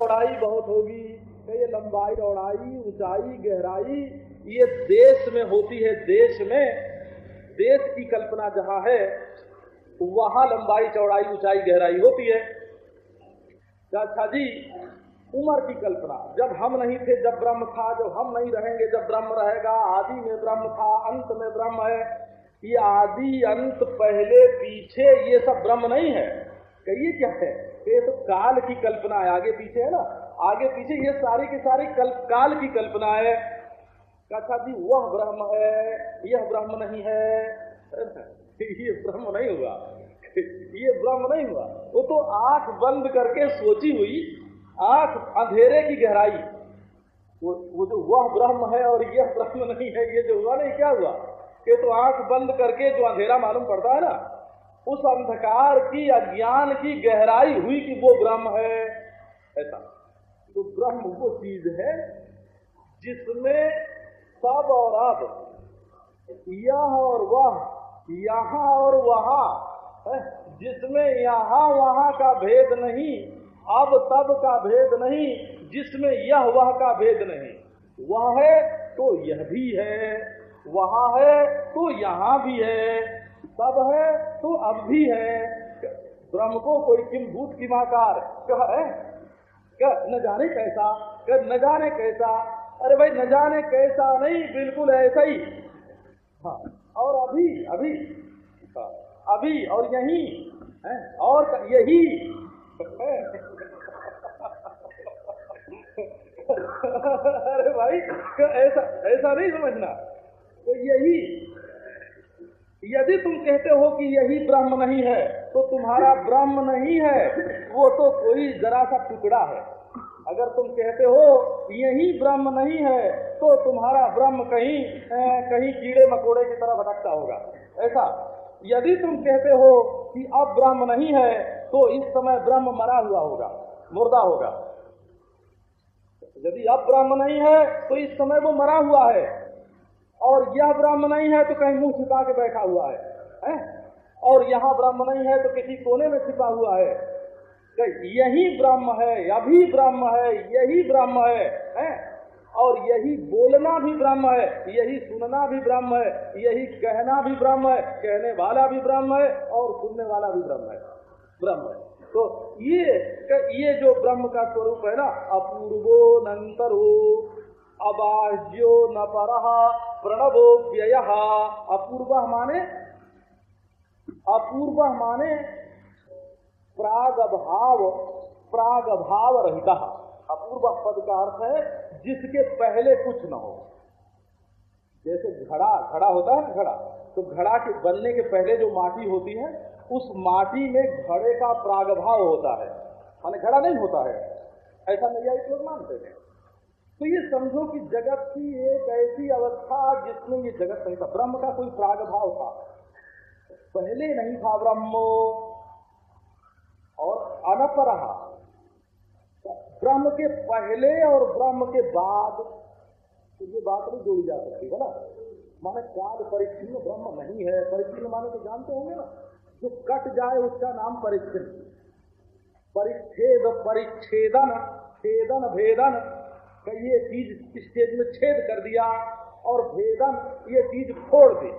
चौड़ाई बहुत होगी ये लंबाई, चौड़ाई, ऊंचाई, गहराई, ये देश में होती है, देश में, देश की कल्पना जहाँ है, वहाँ लंबाई, चौड़ाई, ऊंचाई, गहराई होती है। अच्छा जी, उम्र की कल्पना, जब हम नहीं थे, जब ब्रह्म था, जब हम नहीं रहेंगे, जब ब्रह्म रहेगा, आदि में ब्रह्म था, अंत में ब्रह्म है, ये आदि, अंत, पहले, पीछे, ये सब ब्रह्म नहीं है। कहिए क्या है? ये तो काल की कल्पना है। आगे पीछे है ना? आगे पीछे ये सारी की सारी कल, काल की कल्पना है। कथा जी वह ब्रह्म है यह ब्रह्म नहीं है। ये ब्रह्म नहीं हुआ। ये ब्रह्म नहीं हुआ। वो तो आँख बंद करके सोची हुई आँख अंधेरे की गहराई। वो वो जो वह ब्रह्म है और यह ब्रह्म नहीं है ये जो हुआ नहीं क्या हुआ? ये तो आँख बंद करके जो अंधेरा मालूम पड़ता है ना? उस अंधकार की अज्ञान की गहराई हुई कि वो ब्रह्म है। ऐसा। तो ब्रह्म वो चीज़ है जिसमें सब और अब, यह और वह, यहाँ और वहाँ जिसमें यहाँ वहाँ का भेद नहीं, अब तब का भेद नहीं, जिसमें यह वह का भेद नहीं। वह है तो यह भी है, वहाँ है तो यहाँ भी है तब है तो अब भी है। ब्रह्म को कोई किम भूत किमाकार कह है कह, न जाने कैसा? कह, न जाने कैसा? अरे भाई, न जाने कैसा नहीं, बिल्कुल ऐसा ही। हाँ और अभी अभी अभी और यही, है, और यही। अरे भाई ऐसा ऐसा नहीं समझना। तो यही। यदि तुम कहते हो कि यही ब्रह्म नहीं है तो तुम्हारा ब्रह्म नहीं है, वो तो कोई जरा सा टुकड़ा है। अगर तुम कहते हो यही ब्रह्म नहीं है तो तुम्हारा ब्रह्म कहीं कहीं कीड़े मकोड़े की तरह भटकता होगा। ऐसा? यदि तुम कहते हो कि अब ब्रह्म नहीं है तो इस समय ब्रह्म मरा हुआ होगा, मुर्दा होगा। यदि अब ब्रह्म नहीं है तो इस समय वो मरा हुआ है। और यह ब्रह्म नहीं है तो कहीं मुँह छिपा के बैठा हुआ है, है? और यहाँ ब्रह्म नहीं है तो किसी कोने में छिपा हुआ है यही ब्रह्म है अभी ब्रह्म है यही ब्रह्म है, है? और यही बोलना भी ब्रह्म है यही सुनना भी ब्रह्म है यही कहना भी ब्रह्म है कहने वाला भी ब्रह्म है और सुनने वाला भी ब्रह्म है ब्रह्म है तो ये ये जो ब्रह्म का स्वरूप है ना अपूर्वो नंतरो अबाह्यो न पर प्रणवो व्यय अपूर्व माने अपूर्व माने प्राग भाव प्राग भाव रहता अपूर्व पद का अर्थ है, जिसके पहले कुछ न हो। जैसे घड़ा घड़ा होता है ना, घड़ा। तो घड़ा के बनने के पहले जो माटी होती है, उस माटी में घड़े का प्रागभाव होता है। माने घड़ा नहीं होता है। ऐसा नैयायिक लोग मानते हैं। तो ये समझो कि जगत की एक ऐसी अवस्था जिसमें ये जगत नहीं था। ब्रह्म का कोई प्रागभाव था। पहले नहीं था ब्रह्म। और अनपर ब्रह्म के पहले और ब्रह्म के बाद। तो ये बात नहीं जोड़ी जा सकती, है ना? माने काल परिच्छिन्न ब्रह्म नहीं है। परिच्छिन्न माने तो जानते होंगे ना? जो कट जाए उसका नाम परिच्छिन्न। परिच्छेद, परिच्छेदन, छेदन, भेदन। का ये चीज़ स्टेज में छेद कर दिया और भेदन ये चीज़ फोड़ दी।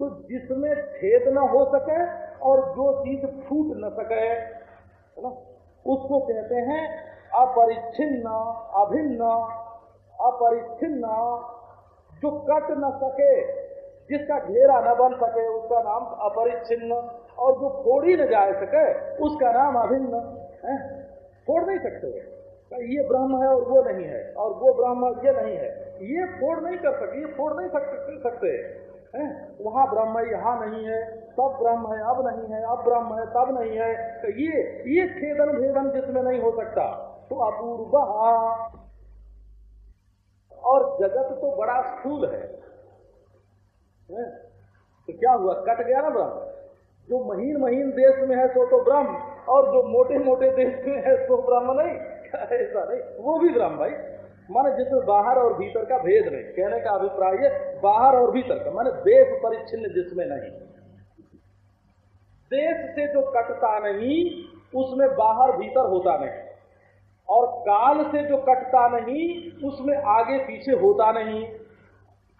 तो जिसमें छेद न हो सके और जो चीज़ फूट न सके, है ना, उसको कहते हैं अपरिच्छिन्न, अभिन्न, अपरिच्छिन्न, जो कट न सके, जिसका घेरा न बन सके, उसका नाम अपरिच्छिन्न, और जो फोड़ ही न जा सके, उसका नाम अभिन्न, है, फोड़ नहीं सकते। ये ब्रह्म है और वो नहीं है, और वो ब्रह्म ये नहीं है। ये फोड़ नहीं कर सकते, ये फोड़ नहीं सकते सकते। है? वहाँ ब्रह्म है यहाँ नहीं है तब ब्रह्म है, अब नहीं है, अब ब्रह्म है, तब नहीं है। तो ये ये छेदन भेदन जिसमें नहीं हो सकता तो अपूर्व और जगत तो बड़ा स्थूल है। तो क्या हुआ? कट गया ना ब्रह्म। जो महीन महीन देश में है, सो तो ब्रह्म, और जो मोटे मोटे देश में है, सो ब्रह्म नहीं। ऐसा नहीं। वो भी ब्रह्म भाई। माने जिसमें बाहर और भीतर का भेद नहीं। कहने का अभिप्राय है बाहर और भीतर का। माने देश परिच्छिन्न जिसमें नहीं। देश से जो कटता नहीं, उसमें बाहर भीतर होता नहीं। और काल से जो कटता नहीं, उसमें आगे पीछे होता नहीं।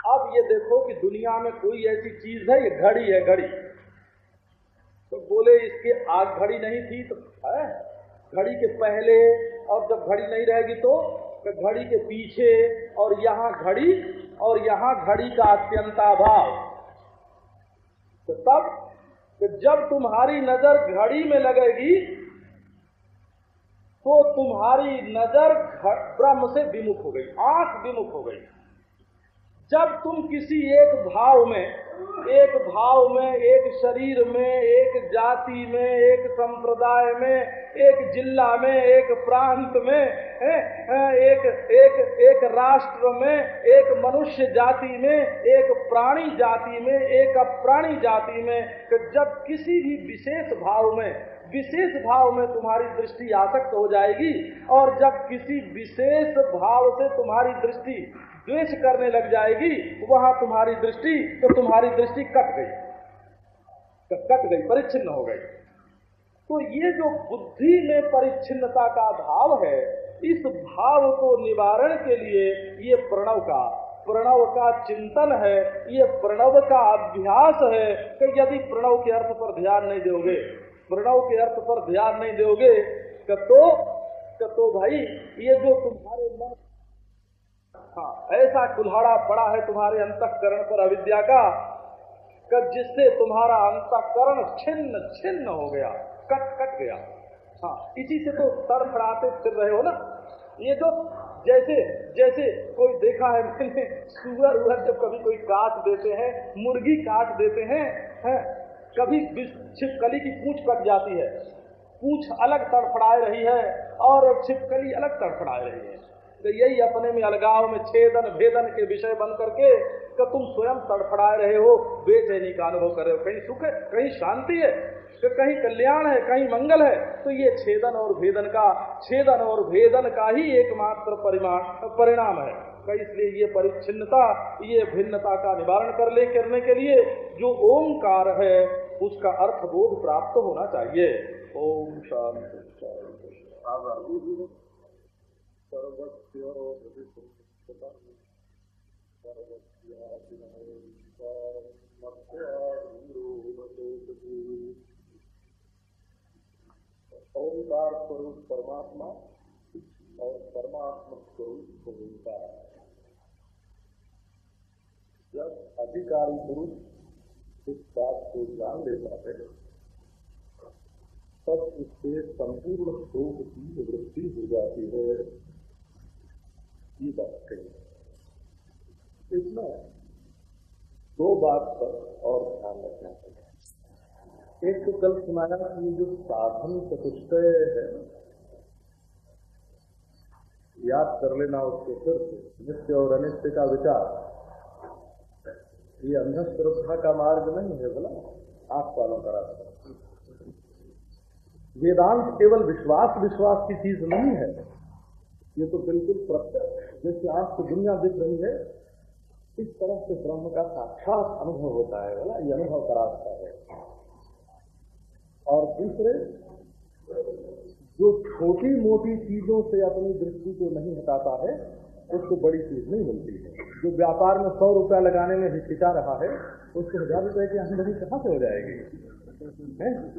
अब ये देखो कि दुनिया में कोई ऐसी चीज़ है, ये घड़ी है, घड़ी। तो बोले इसके आग घड़ी नहीं थी तो है? घड़ी के पहले और जब घड़ी नहीं रहेगी तो घड़ी के पीछे और यहाँ घड़ी और यहाँ घड़ी का अत्यंताभाव। तो तब तो जब तुम्हारी नज़र घड़ी में लगेगी तो तुम्हारी नज़र ब्रह्म से विमुख हो गई, आँख विमुख हो गई। जब तुम किसी एक भाव में, एक भाव में, एक शरीर में, एक जाति में, एक संप्रदाय में, एक जिला में, एक प्रांत में एक एक एक राष्ट्र में, एक मनुष्य जाति में, एक प्राणी जाति में, एक अप्राणी जाति में जब किसी भी विशेष भाव में, विशेष भाव में तुम्हारी दृष्टि आसक्त हो जाएगी, और जब किसी विशेष भाव से तुम्हारी दृष्टि द्वेष करने लग जाएगी, वहाँ तुम्हारी दृष्टि तो तुम्हारी दृष्टि कट गई। तो कट गई, परिच्छिन्न हो गई। तो ये जो बुद्धि में परिच्छिन्नता का भाव है, इस भाव को निवारण के लिए ये प्रणव का प्रणव का चिंतन है, ये प्रणव का अभ्यास है कि यदि प्रणव के अर्थ पर ध्यान नहीं दोगे, प्रणव के अर्थ पर ध्यान नहीं दोगे तो तो भाई, ये जो तुम्हारे मन हाँ ऐसा कुल्हाड़ा पड़ा है तुम्हारे अंतकरण पर अविद्या का जिससे तुम्हारा अंतकरण छिन्न छिन्न हो गया कट कट गया। हाँ इसी से तो तड़फड़ाते फिर रहे हो ना? ये जो जैसे जैसे कोई देखा है, मैंने सुअर उगर जब कभी कोई काट देते हैं, मुर्गी काट देते हैं, है? कभी छिपकली की पूछ कट जाती है। पूछ अलग तड़फड़ाए रही है और छिपकली अलग तड़फड़ाए रही है। तो यही अपने में अलगाव में छेदन, भेदन के विषय बन करके तो तुम स्वयं तड़फड़ा रहे हो, बेचैनी का अनुभव कर रहे हो। कहीं सुख है, कहीं शांति है, कि कहीं कल्याण है, कहीं मंगल है तो ये छेदन और भेदन का, छेदन और भेदन का ही एकमात्र परिमाण, परिणाम है। तो इसलिए ये परिच्छिन्नता, ये भिन्नता का निवारण कर ले, करने के लिए जो ओंकार है, उसका अर्थ बोध प्राप्त होना चाहिए। ओम शांति। सर्वस्य ओंकार स्वरूप परमात्मा और परमात्मा स्वरूप ओंकार जब अधिकारी पुरुष इस बात को जान लेता है, तब उससे संपूर्ण शोक की वृद्धि हो जाती है। ये बात कही। इसमें दो बात पर और ध्यान रखना चाहिए। एक तो कल सुनाया कि जो साधन चतुष्टय है, याद कर लेना उसको फिर से। नित्य और अनित्य का विचार। ये अंधश्रद्धा का मार्ग नहीं है बोला आप पालन करा वेदांत केवल विश्वास विश्वास की चीज़ नहीं है। ये तो बिल्कुल प्रत्यक्ष जैसे आपको दुनिया दिख रही है, इस तरह से ब्रह्म का साक्षात अनुभव होता है बोला ये अनुभव कराता है। और दूसरे, जो छोटी मोटी चीज़ों से अपनी दृष्टि को नहीं हटाता है, उसको बड़ी चीज़ नहीं मिलती है। जो व्यापार में सौ रुपया लगाने में हिचकिचा रहा है, उसको हज़ार रुपए की आमदनी कहाँ से हो जाएगी? है?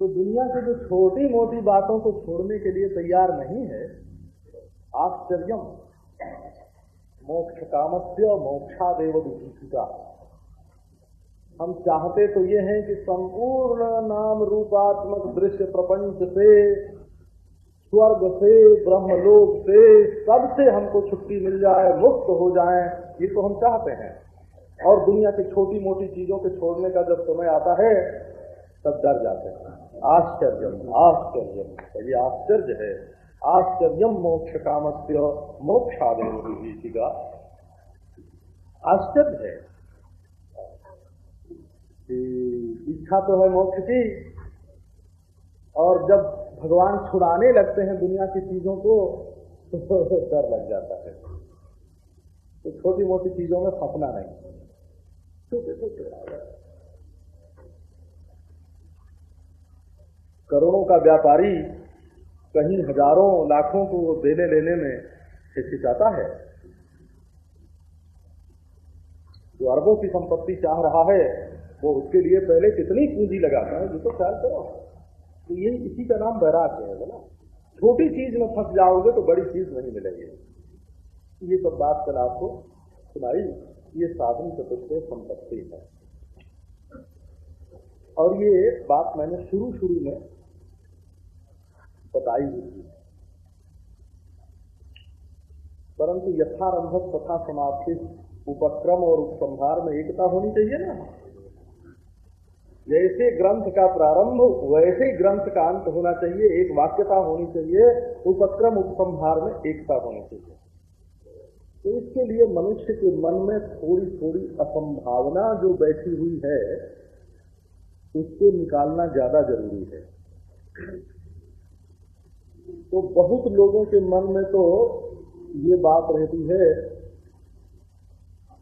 तो दुनिया के जो छोटी मोटी बातों को छोड़ने के लिए तैयार नहीं है आश्चर्य मोक्ष कामस्य मोक्षादेव विभूषिता। हम चाहते तो ये हैं कि संपूर्ण नाम रूपात्मक दृश्य प्रपंच से, स्वर्ग से, ब्रह्मलोक से सबसे हमको छुट्टी मिल जाए, मुक्त हो जाए, ये तो हम चाहते हैं। और दुनिया की छोटी मोटी चीज़ों के छोड़ने का जब समय आता है, तब डर जाते हैं। आश्चर्य आश्चर्य ये आश्चर्य है। आश्चर्य मोक्ष काम से मोक्षादेव आश्चर्य है। इच्छा तो है मोक्ष की, और जब भगवान छुड़ाने लगते हैं दुनिया की चीज़ों को तो डर लग जाता है। तो छोटी मोटी चीज़ों में फंसना नहीं। छोटे छोटे करोड़ों का व्यापारी कहीं हज़ारों लाखों को देने लेने में हिचकिचाता है। जो अरबों की संपत्ति चाह रहा है, वो उसके लिए पहले कितनी पूंजी लगाता है जिसको ख्याल करो। तो ये इसी का नाम वैराग्य है बोला छोटी चीज़ में फंस जाओगे तो बड़ी चीज़ नहीं मिलेगी। ये सब बात कल आपको सुनाई, ये साधन चतुर्थ संपत्ति है। और ये बात मैंने शुरू शुरू में बताई हुई परंतु यथारंभ तथा समाप्ति, उपक्रम और उपसंहार में एकता होनी चाहिए ना। जैसे ग्रंथ का प्रारंभ, वैसे ही ग्रंथ का अंत होना चाहिए, एक वाक्यता होनी चाहिए, उपक्रम, उपसंहार में एकता होनी चाहिए। तो इसके लिए मनुष्य के मन में थोड़ी थोड़ी असंभावना जो बैठी हुई है, उसको निकालना ज़्यादा ज़रूरी है। तो बहुत लोगों के मन में तो ये बात रहती है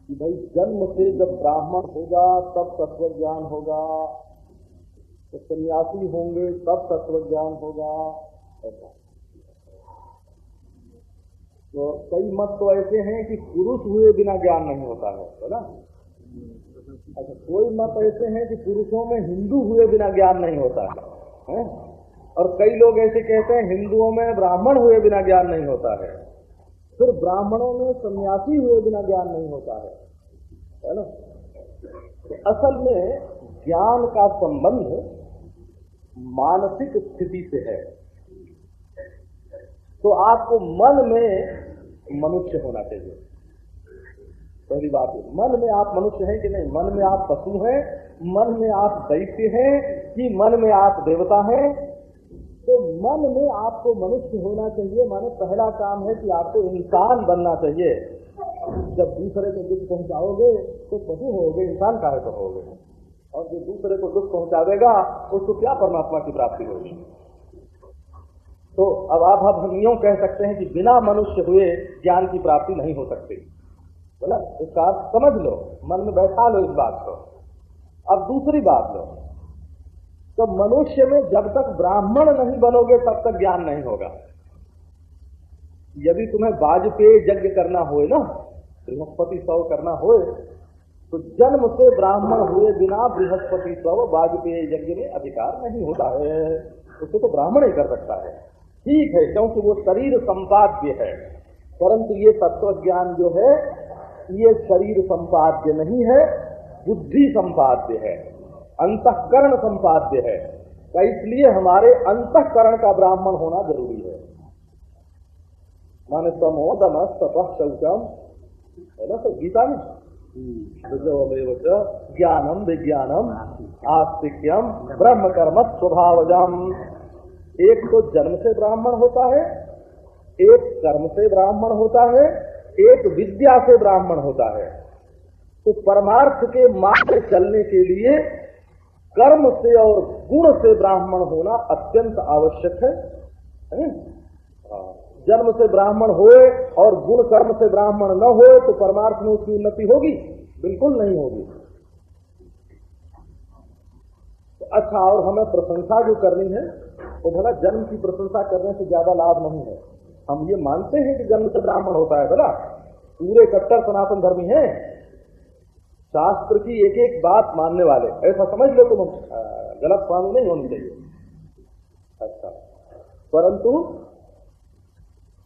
कि भाई जन्म से जब ब्राह्मण होगा तब तत्व ज्ञान होगा। तो सन्यासी होंगे तब तत्व ज्ञान होगा। तो कई मत तो ऐसे हैं कि पुरुष हुए बिना ज्ञान नहीं होता है ना? अच्छा कोई मत ऐसे हैं कि पुरुषों में हिंदू हुए बिना ज्ञान नहीं होता है, है? और कई लोग ऐसे कहते हैं, हिंदुओं में ब्राह्मण हुए बिना ज्ञान नहीं होता है। फिर ब्राह्मणों में सन्यासी हुए बिना ज्ञान नहीं होता है। है ना? तो असल में ज्ञान का संबंध मानसिक स्थिति से है। तो आपको मन में मनुष्य होना चाहिए। पहली बात है मन में आप मनुष्य हैं कि नहीं? मन में आप पशु हैं, मन में आप दैत्य हैं कि मन में आप देवता हैं? तो मन में आपको मनुष्य होना चाहिए। माने पहला काम है कि आपको इंसान बनना चाहिए। जब दूसरे को दुख पहुंचाओगे तो पशु होगे, इंसान का तो होगे? और जो दूसरे को दुख पहुंचावेगा, उसको क्या परमात्मा की प्राप्ति होगी? तो अब आप हम यूँ कह सकते हैं कि बिना मनुष्य हुए ज्ञान की प्राप्ति नहीं हो सकती। बोला? इसका समझ लो। मन में बैठा लो इस बात को। अब दूसरी बात लो। तो मनुष्य में जब तक ब्राह्मण नहीं बनोगे, तब तक ज्ञान नहीं होगा। यदि तुम्हें वाजपेयी यज्ञ करना हो ना, बृहस्पति सौ करना हो तो जन्म से ब्राह्मण हुए बिना बृहस्पति सौ वाजपेयी यज्ञ में अधिकार नहीं होता है। उसको तो ब्राह्मण ही कर सकता है। ठीक है, क्योंकि वो शरीर संपाद्य है। परंतु ये तत्व ज्ञान जो है, ये शरीर संपाद्य नहीं है, बुद्धि संपाद्य है। अंतकरण संपाद्य है। तो इसलिए हमारे अंतकरण का ब्राह्मण होना ज़रूरी है। माने समो दमस तपह शौचम। है ना तो गीता में ज्ञानम विज्ञानम आस्तिक्यम ब्रह्म कर्म स्वभावजम। एक तो जन्म से ब्राह्मण होता है एक कर्म से ब्राह्मण होता है एक विद्या से ब्राह्मण होता है। तो परमार्थ के मार्ग चलने के लिए कर्म से और गुण से ब्राह्मण होना अत्यंत आवश्यक है। जन्म से ब्राह्मण होए और गुण कर्म से ब्राह्मण न हो तो परमार्थ में उसकी उन्नति होगी? बिल्कुल नहीं होगी। तो अच्छा और हमें प्रशंसा जो करनी है, वो भला जन्म की प्रशंसा करने से ज़्यादा लाभ नहीं है। हम ये मानते हैं कि जन्म से ब्राह्मण होता है, भला? पूरे कट्टर सनातन धर्मी हैं शास्त्र की एक एक बात मानने वाले। ऐसा समझ लो तुम। गलत पानी नहीं होनी चाहिए। अच्छा। परंतु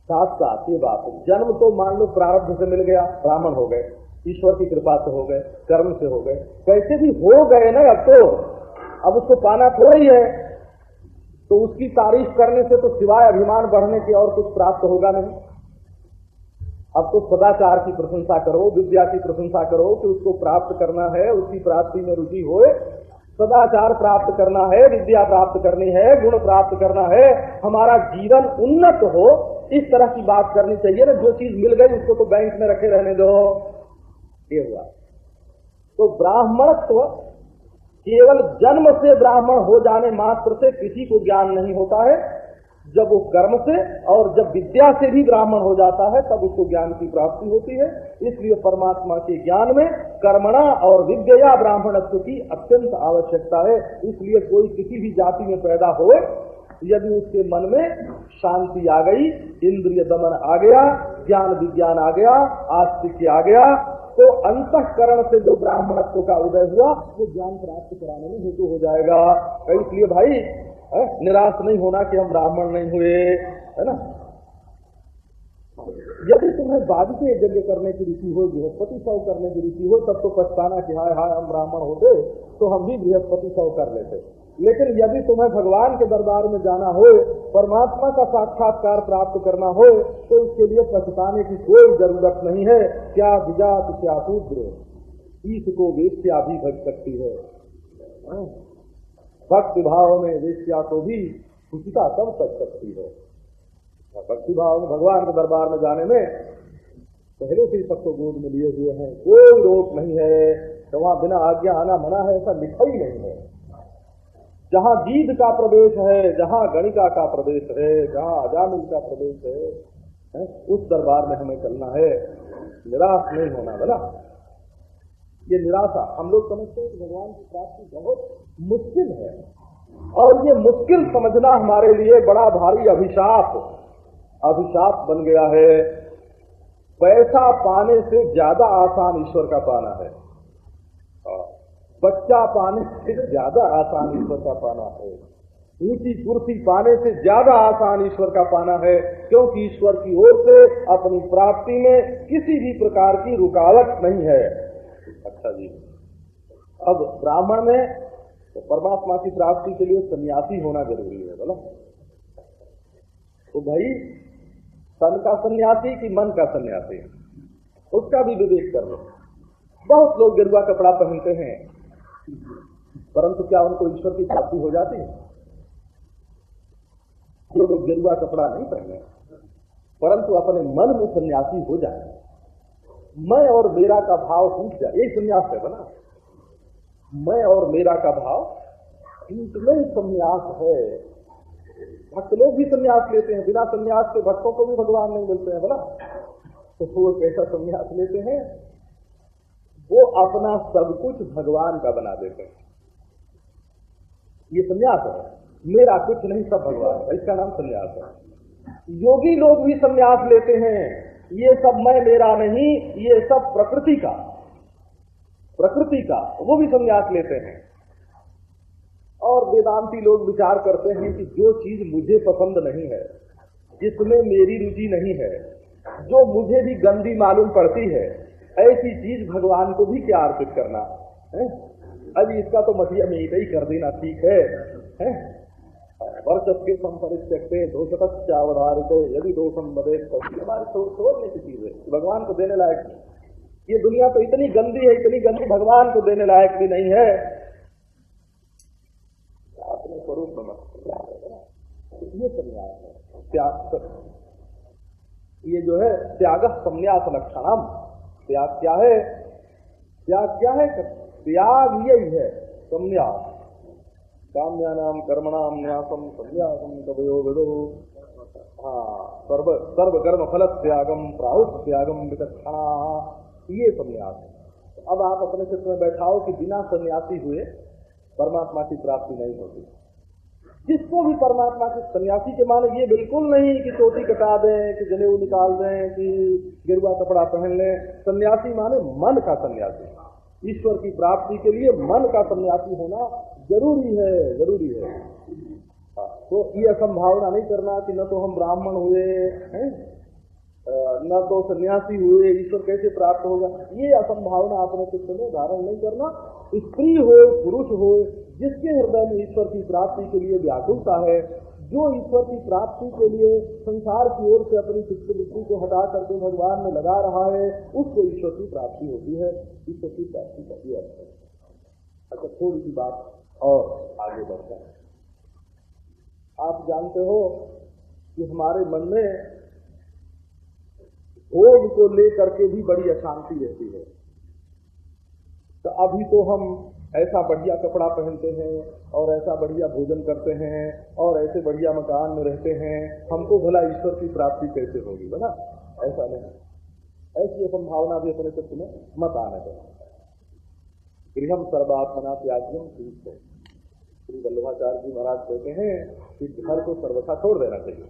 साथ साथ ये बात जन्म तो मान लो प्रारब्ध से मिल गया, ब्राह्मण हो गए, ईश्वर की कृपा से हो गए, कर्म से हो गए। कैसे भी हो गए ना अब तो। अब उसको पाना थोड़ा ही है। तो उसकी तारीफ़ करने से तो सिवाय अभिमान बढ़ने की और कुछ प्राप्त होगा नहीं। अब तो सदाचार की प्रशंसा करो, विद्या की प्रशंसा करो कि उसको प्राप्त करना है, उसकी प्राप्ति में रुचि होए। सदाचार प्राप्त करना है, विद्या प्राप्त करनी है, गुण प्राप्त करना है, हमारा जीवन उन्नत हो, इस तरह की बात करनी चाहिए ना, जो चीज़ मिल गई उसको तो बैंक में रखे रहने दो। ये हुआ। तो ब्राह्मणत्व केवल जन्म से ब्राह्मण हो जाने मात्र से किसी को ज्ञान नहीं होता है जब वो कर्म से और जब विद्या से भी ब्राह्मण हो जाता है, तब उसको ज्ञान की प्राप्ति होती है। इसलिए परमात्मा के ज्ञान में कर्मणा और विद्या ब्राह्मणत्व की अत्यंत आवश्यकता है। इसलिए कोई किसी भी जाति में पैदा हो यदि उसके मन में शांति आ गई, इंद्रिय दमन आ गया, ज्ञान विज्ञान आ गया आस्तिक आ गया तो अंतकरण से जो ब्राह्मणत्व का उदय हुआ, वो ज्ञान प्राप्त कराने में हेतु हो जाएगा। इसलिए भाई है, निराश नहीं होना कि हम ब्राह्मण नहीं हुए है ना? यदि तुम्हें बाद के यज्ञ करने की रुचि हो बृहस्पति सौ करने की रुचि हो तब तो पछताना कि हाय हाय हम ब्राह्मण होते तो हम भी बृहस्पति सौ कर लेते। लेकिन यदि तुम्हें भगवान के दरबार में जाना हो परमात्मा का साक्षात्कार प्राप्त करना हो तो उसके लिए पछताने की कोई ज़रूरत नहीं है। क्या विजात क्या शूद्र? ईश को वेश्या भी भग सकती है। हाँ। भक्ति भाव में वेश्या को भी खुशिता तब तक सकती है। भक्ति भाव में भगवान के दरबार में जाने में पहले से सबको गोद में लिए हुए हैं। कोई रोक नहीं है। तो वहाँ बिना आज्ञा आना मना है ऐसा लिखा ही नहीं है। जहाँ गीत का प्रवेश है जहाँ गणिका का प्रवेश है जहाँ अजामिल का प्रवेश है, है उस दरबार में हमें चलना है। निराश नहीं होना बोला ये निराशा। हम लोग समझते हैं कि भगवान की प्राप्ति बहुत मुश्किल है। और ये मुश्किल समझना हमारे लिए बड़ा भारी अभिशाप। अभिशाप बन गया है। पैसा पाने से ज़्यादा आसान ईश्वर का पाना है। बच्चा पाने से ज़्यादा आसान ईश्वर का पाना है। ऊँची कुर्सी पाने से ज़्यादा आसान ईश्वर का पाना है। क्योंकि ईश्वर की ओर से अपनी प्राप्ति में किसी भी प्रकार की रुकावट नहीं है। अच्छा जी। अब ब्राह्मण में तो परमात्मा की प्राप्ति के लिए सन्यासी होना ज़रूरी है, बोला। तो भाई तन का सन्यासी कि मन का सन्यासी? उसका भी विवेक कर लो। बहुत लोग गिरुआ कपड़ा पहनते हैं, परंतु क्या उनको ईश्वर की प्राप्ति हो जाती है? जो लोग गिरुआ कपड़ा नहीं पहने, परंतु अपने मन में सन्यासी हो जाए मैं और मेरा का भाव टूट जाए। यही संन्यास है बना। मैं और मेरा का भाव टूटने ही संन्यास है। भक्त लोग भी संन्यास लेते हैं, बिना संन्यास के भक्तों को भी भगवान नहीं मिलते हैं बोला तो वो कैसा संन्यास लेते हैं, वो अपना सब कुछ भगवान का बना देते हैं। ये संन्यास है। मेरा कुछ नहीं, सब भगवान का इसका नाम संन्यास है। योगी लोग भी संन्यास लेते हैं। ये सब मैं मेरा नहीं ये सब प्रकृति का। प्रकृति का वो भी संन्यास लेते हैं। और वेदांती लोग विचार करते हैं कि जो चीज़ मुझे पसंद नहीं है जिसमें मेरी रुचि नहीं है जो मुझे भी गंदी मालूम पड़ती है ऐसी चीज़ भगवान को भी क्या अर्पित करना है? अभी इसका तो मटिया में ही कर देना ठीक है, है? वर्चस के संपरिचकते दोषतश्चावधारित यदि दोषम बदे हमारे छोड़ने की चीज़ है भगवान को देने लायक नहीं। ये दुनिया तो इतनी गंदी है, इतनी गंदी भगवान को देने लायक भी नहीं है। अपने स्वरूप में ये संन्यास है। त्याग ये जो है, त्याग संन्यास त्याग क्या है? त्याग क्या है? त्याग यही है, संन्यास। काम्यानाम कर्मणाम न्यासम संन्यासम कवयो विदो। हाँ सर्व सर्व कर्म फल त्यागम प्राहुत त्यागम विचक्षणा, ये संन्यास। है अब आप अपने चित्र में बैठाओ कि बिना सन्यासी हुए परमात्मा की प्राप्ति नहीं होती। जिसको भी परमात्मा के सन्यासी के माने ये बिल्कुल नहीं कि चोटी कटा दें, कि जनेऊ निकाल दें, कि गिरुआ कपड़ा पहन लें। सन्यासी माने मन का सन्यासी। ईश्वर की प्राप्ति के लिए मन का सन्यासी होना ज़रूरी है ज़रूरी है। हाँ, तो ये संभावना नहीं करना कि न तो हम ब्राह्मण हुए हैं? न तो सन्यासी हुए ईश्वर कैसे प्राप्त होगा? ये असंभावना अपने चित्त में धारण नहीं करना। स्त्री हो पुरुष हो जिसके हृदय में ईश्वर की प्राप्ति के लिए व्याकुलता है जो ईश्वर की प्राप्ति के लिए संसार की ओर से अपनी चित्त वृत्ति को हटा करके भगवान में लगा रहा है उसको ईश्वर की प्राप्ति होती है। ईश्वर की प्राप्ति का भी अर्थ है। अच्छा थोड़ी सी बात और आगे बढ़ता है। आप जानते हो कि हमारे मन में भोग को लेकर के भी बड़ी अशांति रहती है। तो अभी तो हम ऐसा बढ़िया कपड़ा पहनते हैं और ऐसा बढ़िया भोजन करते हैं और ऐसे बढ़िया मकान में रहते हैं, हमको भला ईश्वर की प्राप्ति कैसे होगी बना ऐसा नहीं। ऐसी संभावना भी अपने चित्र में मत आने देना गृहम सर्वात्मना त्याग्यम ठीक है श्री वल्लभाचार्य जी महाराज कहते हैं कि घर को सर्वथा छोड़ देना चाहिए।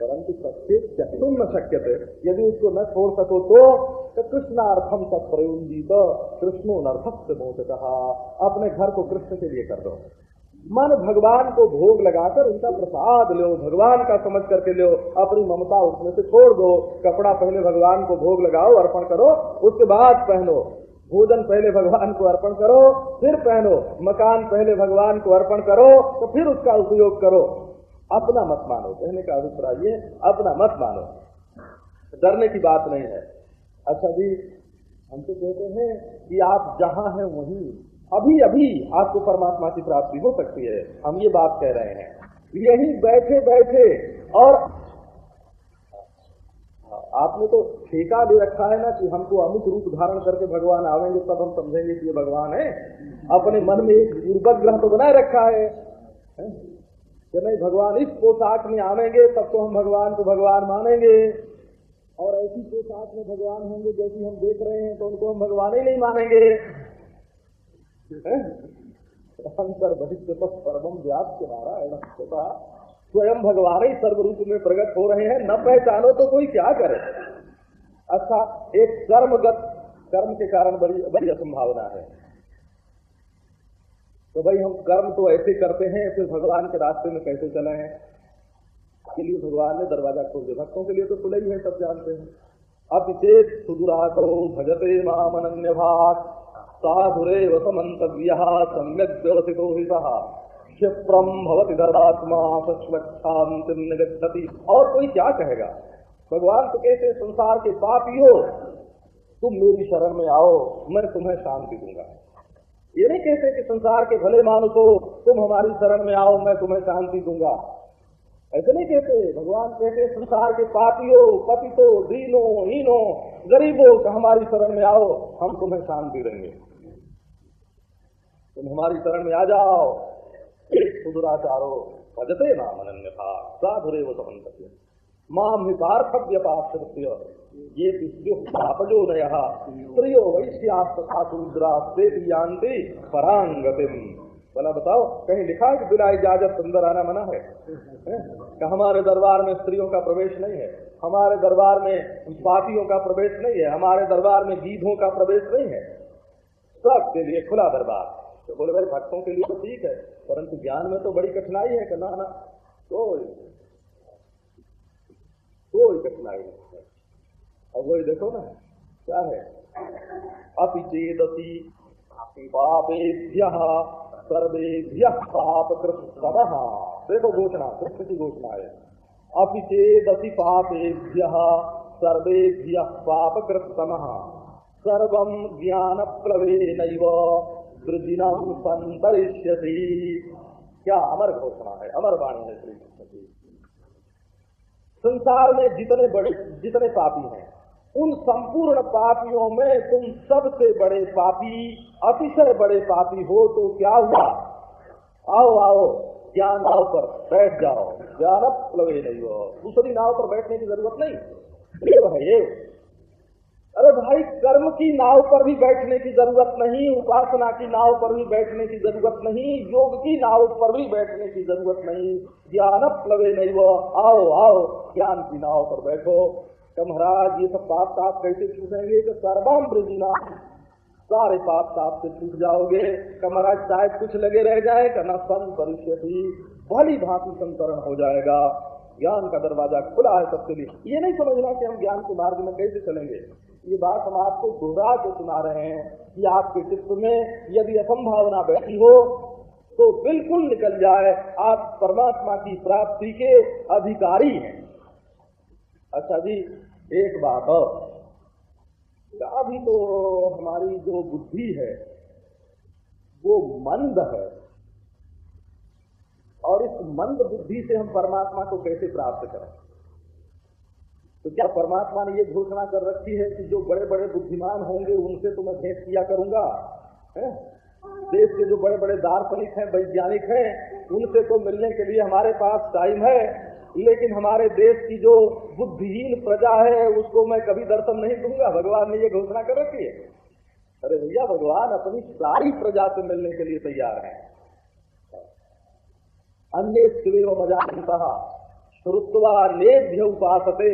परंतु प्रत्येक त्यक्तुम न शक्य यदि उसको न छोड़ सको तो, तो कृष्णार्थम तत्प्रयुंजित कृष्णो नर्थक से मोच कहा अपने घर को कृष्ण के लिए कर दो। मन भगवान को भोग लगाकर उनका प्रसाद लो भगवान का समझ करके लो अपनी ममता उसमें से छोड़ दो। कपड़ा पहले भगवान को भोग लगाओ अर्पण करो उसके बाद पहनो। भोजन पहले भगवान को अर्पण करो, फिर पहनो, मकान पहले भगवान को अर्पण करो तो फिर उसका उपयोग करो। अपना मत मानो, कहने का अभिप्राय ये, अपना मत मानो। डरने की बात नहीं है। अच्छा जी, हम तो कहते हैं कि आप जहाँ हैं वहीं, अभी अभी आपको परमात्मा की प्राप्ति हो सकती है। हम ये बात कह रहे हैं। यही बैठे बैठे, और आपने तो ठेका ले रखा है ना कि हमको अमुक रूप धारण करके भगवान आवेंगे, तब हम समझेंगे कि ये भगवान है। अपने मन में एक ग्रह तो बनाए रखा है। कि नहीं, भगवान इस पोशाक में आवेंगे, तब तो हम भगवान को भगवान मानेंगे। और ऐसी पोशाक में भगवान होंगे जैसी हम देख रहे हैं तो उनको हम भगवान ही नहीं मानेंगे। अंतर भविष्य परम व्याप्त नारायण स्वयं भगवान ही सर्वरूप में प्रकट हो रहे हैं। न पहचानो तो कोई क्या करे। अच्छा एक कर्मगत, कर्म के कारण बड़ी बड़ी असंभावना है। तो भाई हम कर्म तो ऐसे करते हैं, फिर भगवान के रास्ते में कैसे चले हैं? के लिए भगवान ने दरवाज़ा खोल दिया। भक्तों के लिए तो खुले ही है, सब जानते हैं। अब सुदुरा करो भजते माम अन्य भाग साधुरे वसमंतव्य सम्यक क्षिप्रम भवति धर्मात्मा गति और कोई क्या कहेगा? भगवान तो कहते संसार के पापी हो तुम मेरी शरण में आओ, मैं तुम्हें शांति दूँगा। ये नहीं कहते कि संसार के भले मानुस हो, तुम हमारी शरण में आओ, मैं तुम्हें शांति दूँगा। ऐसे नहीं कहते। भगवान कहते संसार के पापियों पतितो दीनो हीनो गरीबों हमारी शरण में आओ, हम तुम्हें शांति देंगे। तुम हमारी शरण में आ जाओ। सुदुराचारो, भजते नाम अनन्य था साधुरे वो समन्त माम हितार्थव्यपाश्रित्य ये पापजो नय स्त्रियो वैश्यास्तथा शूद्रा स्त्रेयांति परांगतिम बोला बताओ कहीं लिखा है कि बिना इजाज़त अंदर आना मना है, कि हमारे दरबार में स्त्रियों का प्रवेश नहीं है? हमारे दरबार में पापियों का प्रवेश नहीं है? हमारे दरबार में गीधों का प्रवेश नहीं है? सबके लिए खुला दरबार। तो बोले भाई भक्तों के लिए तो ठीक है परंतु ज्ञान में तो बड़ी कठिनाई है कहना ना? कोई कोई कठिनाई नहीं है। अब वही देखो ना, क्या है? अपिचेदसी पापेभ्य, सर्वेभ्य पाप देखो घोषणा कृष्ण की घोषणा है। अपिचेदसी पापेभ्य, सर्वेभ्य पाप कृष्ण सर्व ज्ञान प्लवे नैव वृद्धिनाम क्या अमर घोषणा है, अमर वाणी है श्री कृष्ण की संसार में जितने बड़े, जितने पापी हैं, उन संपूर्ण पापियों में तुम सबसे बड़े पापी, अतिशय बड़े पापी हो तो क्या हुआ? आओ आओ, ज्ञान नाव पर बैठ जाओ। ज्ञान लगे नहीं हो। दूसरी नाव पर बैठने की ज़रूरत नहीं। ये। अरे भाई, कर्म की नाव पर भी बैठने की ज़रूरत नहीं, उपासना की नाव पर भी बैठने की ज़रूरत नहीं, योग की नाव पर भी बैठने की ज़रूरत नहीं। ज्ञान प्लवे नहीं वो आओ आओ, ज्ञान की नाव पर बैठो। तो महाराज, ये सब पाप ताप कैसे छूटेंगे कि सर्वम ब्रजीना सारे पाप ताप से छूट जाओगे। महाराज, शायद कुछ लगे रह जाए का न सन भविष्य भली भांति संतरण हो जाएगा। ज्ञान का दरवाज़ा खुला है सबके लिए। ये नहीं समझना कि हम ज्ञान के मार्ग में कैसे चलेंगे। ये बात हम आपको दोहरा के सुना रहे हैं कि आपके चित्त में यदि असंभावना बैठी हो तो बिल्कुल निकल जाए। आप परमात्मा की प्राप्ति के अधिकारी हैं। अच्छा जी, एक बात और। अभी तो हमारी जो बुद्धि है, वो मंद है। और इस मंद बुद्धि से हम परमात्मा को कैसे प्राप्त करें? तो क्या परमात्मा ने ये घोषणा कर रखी है कि जो बड़े बड़े बुद्धिमान होंगे, उनसे तो मैं भेंट किया करूँगा? है? देश के जो बड़े बड़े दार्शनिक हैं, वैज्ञानिक हैं, उनसे तो मिलने के लिए हमारे पास टाइम है, लेकिन हमारे देश की जो बुद्धिहीन प्रजा है, उसको मैं कभी दर्शन नहीं दूँगा। भगवान ने ये घोषणा कर रखी है। अरे भैया, भगवान अपनी सारी प्रजा से मिलने के लिए तैयार है। अन्य स्वेव मजानता श्रुत्वा नेभ्य उपासते।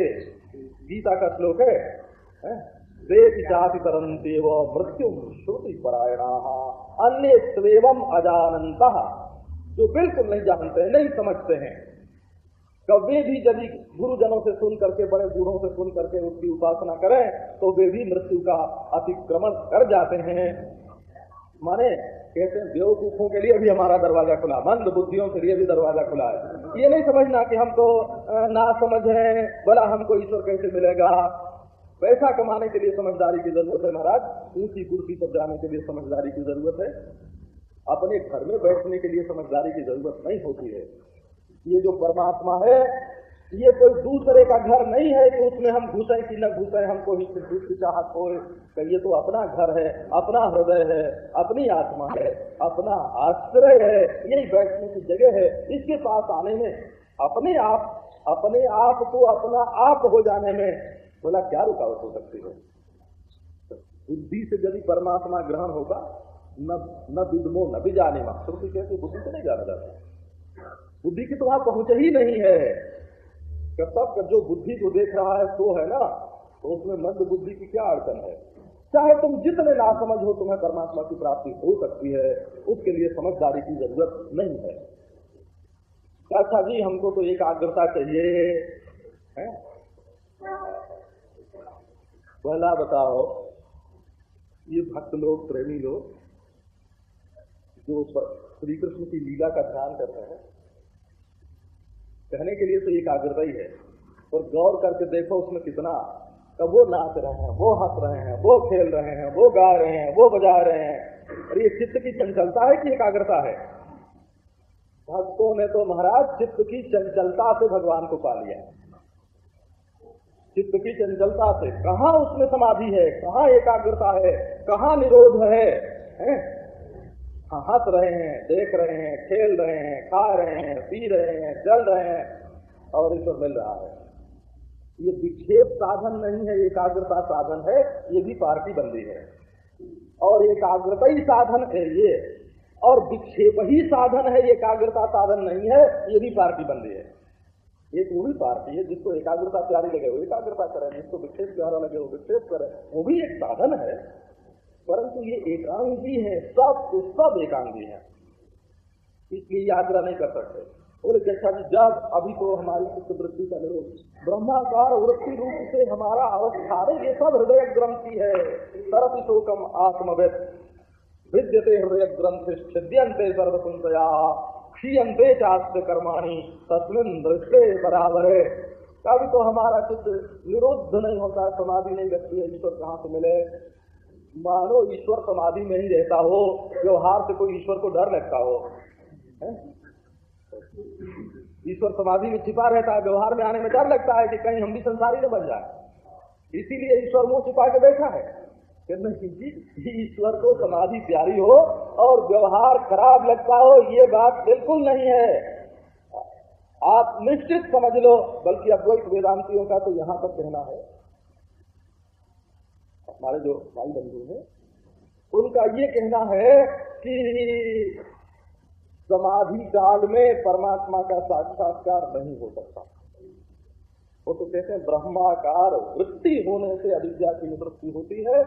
गीता का श्लोक है, मृत्यु श्रुति परायणा। अन्य स्वेवम अजानता जो बिल्कुल नहीं जानते हैं नहीं समझते हैं। कभी भी यदि गुरुजनों से सुन करके बड़े बूढ़ों से सुन करके उसकी उपासना करें तो वे भी मृत्यु का अतिक्रमण कर जाते हैं। माने कहते हैं, बेवकूफों के लिए भी हमारा दरवाज़ा खुला, मंद बुद्धियों के लिए भी दरवाज़ा खुला है। ये नहीं समझना कि हम तो ना समझ हैं बोला हमको ईश्वर कैसे मिलेगा? पैसा कमाने के लिए समझदारी की ज़रूरत है महाराज, ऊँची कुर्सी पर जाने के लिए समझदारी की ज़रूरत है। अपने घर में बैठने के लिए समझदारी की ज़रूरत नहीं होती है। ये जो परमात्मा है ये कोई दूसरे का घर नहीं है कि उसमें हम घुसे कि न घुसे, हमको ही की चाहत हो ये तो अपना घर है, अपना हृदय है, अपनी आत्मा है, अपना आश्रय है, यही बैठने की जगह है। इसके पास आने में अपने आप अपने आप को अपना आप हो जाने में बोला, क्या रुकावट हो सकती है? बुद्धि से यदि परमात्मा ग्रहण होगा, न न विदमो, न भी जाने मा श्रुति कहती बुद्धि से नहीं जाना जाता। बुद्धि की तो वहाँ पहुँच ही नहीं है। तब जो बुद्धि को देख रहा है तो है ना? तो उसमें मंद बुद्धि की क्या अड़चन है? चाहे तुम जितने ना समझ हो, तुम्हें परमात्मा की प्राप्ति हो सकती है। उसके लिए समझदारी की ज़रूरत नहीं है। अच्छा जी, हमको तो एक आग्रता चाहिए। है? पहला बताओ, ये भक्त लोग, प्रेमी लोग, जो श्री कृष्ण की लीला का ध्यान करते हैं कहने के लिए तो एकाग्रता ही है। और गौर करके देखो उसमें कितना कब वो नाच रहे हैं वो हंस रहे हैं वो खेल रहे हैं वो गा रहे हैं वो बजा रहे हैं। और ये चित्त की चंचलता है कि एकाग्रता है? भक्तों ने तो महाराज चित्त की चंचलता से भगवान को पा लिया। चित्त की चंचलता से कहा उसमें समाधि है कहा एकाग्रता है कहा निरोध है, है? हाँ, हंस रहे हैं देख रहे हैं खेल रहे हैं खा रहे हैं पी रहे हैं चल रहे हैं और ईश्वर मिल रहा है। ये विक्षेप साधन नहीं है एकाग्रता साधन है ये भी पार्टी बंदी है। और एकाग्रता ही साधन है ये। और विक्षेप ही साधन है एकाग्रता साधन नहीं है ये भी पार्टी बंदी है। एक वो भी पार्टी है जिसको एकाग्रता प्यारी लगे वो एकाग्रता करे जिसको विक्षेप प्यारा लगे वो विक्षेप करे वो भी एक साधन है। परंतु ये एकांगी है, सब तो सब एकांगी है। इसलिए यात्रा नहीं कर सकते। बोले, जैसा जी जब अभी तो हमारी चित्त वृत्ति का निरोध, ब्रह्माकार वृत्ति रूप से हमारा अवस्था ये सब हृदय ग्रंथि है। सरत शोकम आत्मविद। विद्यते हृदय ग्रंथ छिद्यंते सर्वसंतया क्षीयंते चास्त कर्माणी, तस्मिन दृष्टे बराबर। है कभी तो हमारा चित्त निरुद्ध नहीं होता, समाधि नहीं लगती है, ईश्वर कहाँ से मिले? मानो ईश्वर समाधि में ही रहता हो, व्यवहार से कोई ईश्वर को डर लगता हो ईश्वर समाधि में छिपा रहता है, व्यवहार में आने में डर लगता है कि कहीं हम भी संसारी न बन जाए। इसीलिए ईश्वर मुँह छिपा के बैठा है। ईश्वर को समाधि प्यारी हो और व्यवहार खराब लगता हो, ये बात बिल्कुल नहीं है। आप निश्चित समझ लो, बल्कि अद्वैत वेदांतियों का तो यहाँ तक कहना है। हमारे जो भाई बंधु हैं, उनका ये कहना है कि समाधि काल में परमात्मा का साक्षात्कार नहीं हो सकता। वो तो कहते हैं ब्रह्माकार वृत्ति होने से अविद्या की निवृत्ति होती है।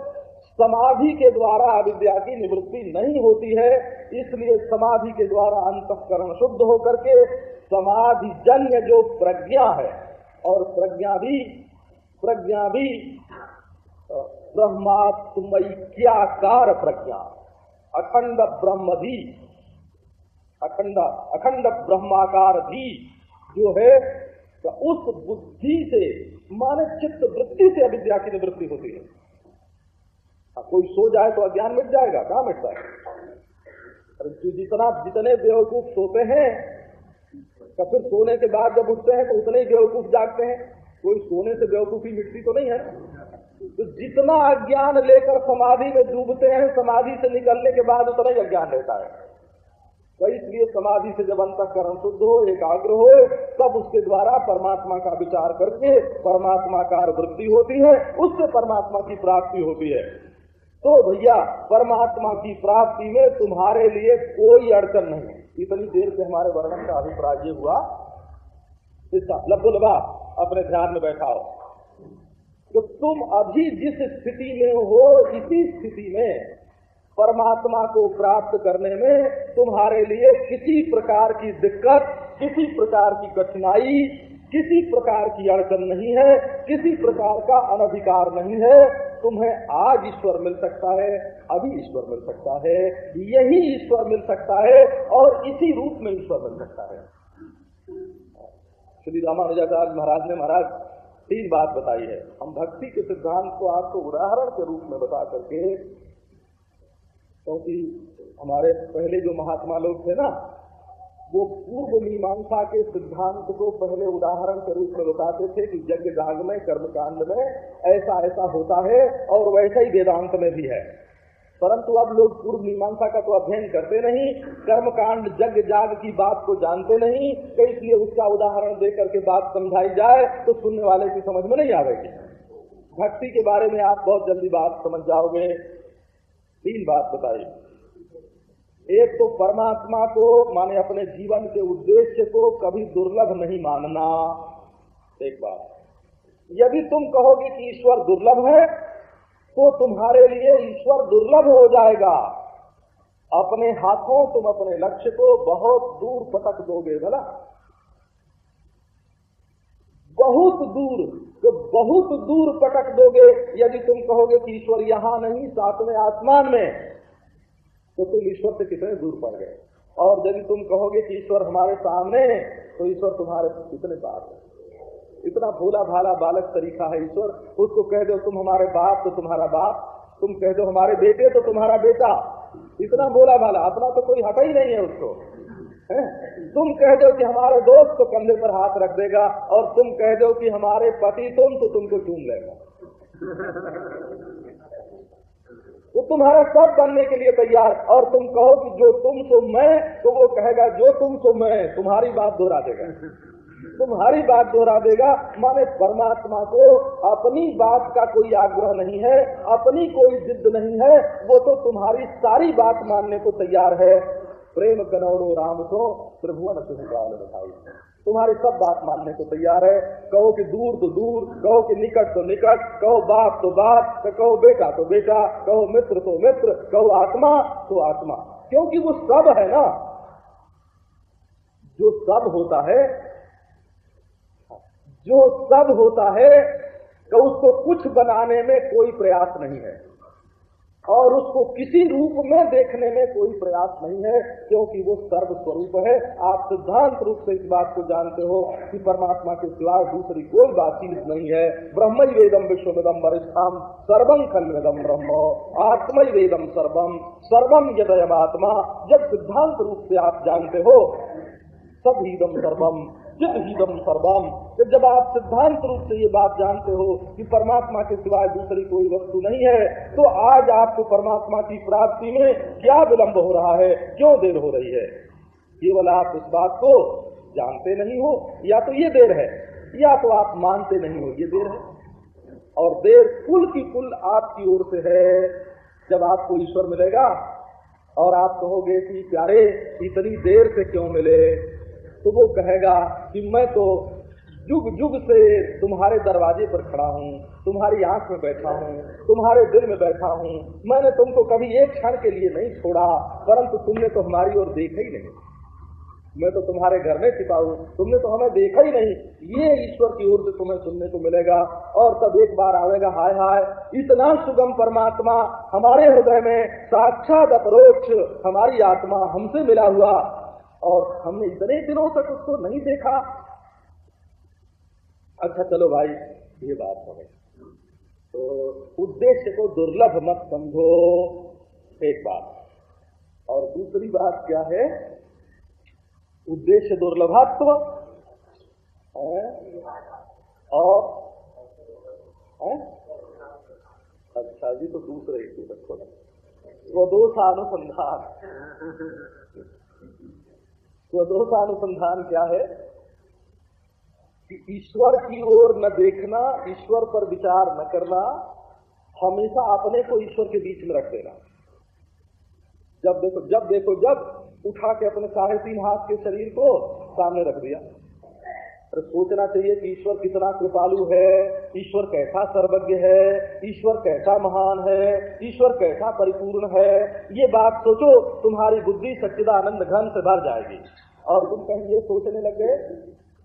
समाधि के द्वारा अविद्या की निवृत्ति नहीं होती है, इसलिए समाधि के द्वारा अंतकरण शुद्ध होकर के समाधि जन्य जो प्रज्ञा है, और प्रज्ञा भी प्रज्ञा भी ब्रह्मात्मैक्याकार प्रज्ञा? अखंड ब्रह्म भी अखंड अखंड ब्रह्माकार भी जो है तो उस बुद्धि से, माने चित्त वृत्ति से अविद्या की निवृत्ति होती है। कोई सो जाए तो अज्ञान मिट जाएगा, कहा मिटता है? अरे जितना, जितने बेवकूफ़ सोते हैं तो फिर सोने के बाद जब उठते हैं तो उतने ही बेवकूफ़ जागते हैं। कोई सोने से बेवकूफ़ी मिटती तो नहीं है। तो जितना अज्ञान लेकर समाधि में डूबते हैं, समाधि से निकलने के बाद उतना ही अज्ञान रहता है। तो इसलिए समाधि से जब अंतकरण शुद्ध हो, एकाग्र हो, तब उसके द्वारा परमात्मा का विचार करके परमात्मा का वृद्धि होती है, उससे परमात्मा की प्राप्ति होती है। तो भैया, परमात्मा की प्राप्ति में तुम्हारे लिए कोई अड़चन नहीं इतनी देर से हमारे वर्णन का अभिप्राय हुआ इसका लब्बुलबा, अपने ध्यान में बैठाओ। तो तुम अभी जिस स्थिति में हो, इसी स्थिति में परमात्मा को प्राप्त करने में तुम्हारे लिए किसी प्रकार की दिक्कत, किसी प्रकार की कठिनाई, किसी प्रकार की अड़चन नहीं है, किसी प्रकार का अनधिकार नहीं है। तुम्हें आज ईश्वर मिल सकता है, अभी ईश्वर मिल सकता है, यही ईश्वर मिल सकता है और इसी रूप में ईश्वर मिल सकता है। श्री रामानुजाचार्य महाराज ने महाराज तीन बात बताई है। हम भक्ति के सिद्धांत को आपको उदाहरण के रूप में बता करके क्योंकि हमारे पहले जो महात्मा लोग थे ना, वो पूर्व मीमांसा के सिद्धांत को पहले उदाहरण के रूप में बताते थे कि यज्ञ में, कर्मकांड में ऐसा ऐसा होता है और वैसा ही वेदांत में भी है। परंतु अब लोग पूर्व मीमांसा का तो अध्ययन करते नहीं, कर्मकांड, जग, जाग की बात को जानते नहीं तो इसलिए उसका उदाहरण दे करके बात समझाई जाए तो सुनने वाले की समझ में नहीं आवेगी। भक्ति के बारे में आप बहुत जल्दी बात समझ जाओगे। तीन बात बताइए। एक तो परमात्मा को, माने अपने जीवन के उद्देश्य को कभी दुर्लभ नहीं मानना। एक बात। यदि तुम कहोगे कि ईश्वर दुर्लभ है तो तुम्हारे लिए ईश्वर दुर्लभ हो जाएगा। अपने हाथों तुम अपने लक्ष्य को बहुत दूर पटक दोगे, भला? बहुत दूर तो बहुत दूर पटक दोगे, यदि तुम कहोगे कि ईश्वर यहाँ नहीं सातवें आसमान में तो तुम ईश्वर से कितने दूर पड़ गए? और यदि तुम कहोगे कि ईश्वर हमारे सामने है तो ईश्वर तुम्हारे कितने पास है। इतना भोला भाला बालक तरीका है ईश्वर। उसको कह दो, तुम हमारे बाप तो तुम्हारा बाप। तुम कह दो, हमारे बेटे तो तुम्हारा बेटा। इतना भोला भाला, अपना तो कोई हटा ही नहीं है उसको। है? तुम कह दो कि हमारे दोस्त तो कंधे पर हाथ रख देगा और तुम कह दो कि हमारे पति तुम तो तुमको चूम लेगा। वो तुम्हारा सब बनने के लिए तैयार, और तुम कहो कि जो तुम सो मैं तो वो कहेगा, जो तुम सो मैं, तुम्हारी बात दोहरा देगा। तुम्हारी बात दोहरा देगा। माने परमात्मा को अपनी बात का कोई आग्रह नहीं है, अपनी कोई जिद नहीं है, वो तो तुम्हारी सारी बात मानने को तैयार है। प्रेम कनौड़ो राम तो त्रिभुवन सुखाल बधाई तुम्हारी सब बात मानने को तैयार है। कहो कि दूर तो दूर, कहो कि निकट तो निकट, कहो बाप तो बाप, कहो बेटा तो बेटा, कहो मित्र तो मित्र, कहो आत्मा तो आत्मा। क्योंकि वो सब है ना। जो सब होता है जो सब होता है तो उसको कुछ बनाने में कोई प्रयास नहीं है। और उसको किसी रूप में देखने में कोई प्रयास नहीं है, क्योंकि वो सर्व स्वरूप है। आप सिद्धांत रूप से इस बात को जानते हो कि परमात्मा के सिवा दूसरी कोई बात चीज़ नहीं है। ब्रह्म वेदम विश्ववेदम वरिष्ठम सर्वम खलवेदम ब्रह्म। आत्म वेदम सर्वम सर्वम यदयम आत्मा जब सिद्धांत रूप से आप जानते हो सब हीदम सर्वम हिदम सर्वम जब आप सिद्धांत रूप से ये बात जानते हो कि परमात्मा के सिवाय दूसरी कोई वस्तु नहीं है तो आज आपको परमात्मा की प्राप्ति में क्या विलंब हो रहा है, क्यों देर हो रही है? केवल आप इस बात को जानते नहीं हो, या तो ये देर है, या तो आप मानते नहीं हो, ये देर है। और देर कुल की कुल आपकी ओर से है। जब आपको ईश्वर मिलेगा, और आप कहोगे कि प्यारे, इतनी देर से क्यों मिले? तो वो कहेगा कि मैं तो जुग जुग से तुम्हारे दरवाजे पर खड़ा हूँ, तुम्हारी आँख में बैठा हूँ, तुम्हारे दिल में बैठा हूँ। मैंने तुमको कभी एक क्षण के लिए नहीं छोड़ा, परंतु तुमने तो हमारी ओर देखा ही नहीं। मैं तो तुम्हारे घर में छिपा हूँ, तुमने तो हमें देखा ही नहीं। ये ईश्वर की ओर से तुम्हें सुनने को मिलेगा और तब एक बार आवेगा, हाय हाय, इतना सुगम परमात्मा हमारे हृदय में साक्षात अपरोक्ष हमारी आत्मा हमसे मिला हुआ। और हमने इतने दिनों तक उसको नहीं देखा। अच्छा चलो भाई, ये बात हो गई। तो उद्देश्य को दुर्लभ मत समझो, एक बात। और दूसरी बात क्या है? उद्देश्य दुर्लभत्व और, है? अच्छा जी तो दूसरे ही रखो स्वदोषानुसंधान स्वदोषानुसंधान क्या है? कि ईश्वर की ओर न देखना, ईश्वर पर विचार न करना, हमेशा अपने को ईश्वर के बीच में रख देना। जब देखो जब देखो, जब उठा के अपने साढ़े तीन हाथ के शरीर को सामने रख दिया। सोचना चाहिए कि ईश्वर कितना कृपालु है, ईश्वर कैसा सर्वज्ञ है, ईश्वर कैसा महान है, ईश्वर कैसा परिपूर्ण है, ये बात सोचो, तुम्हारी बुद्धि सच्चिदानंद घन से भर जाएगी। और तुम कहीं ये सोचने लग गए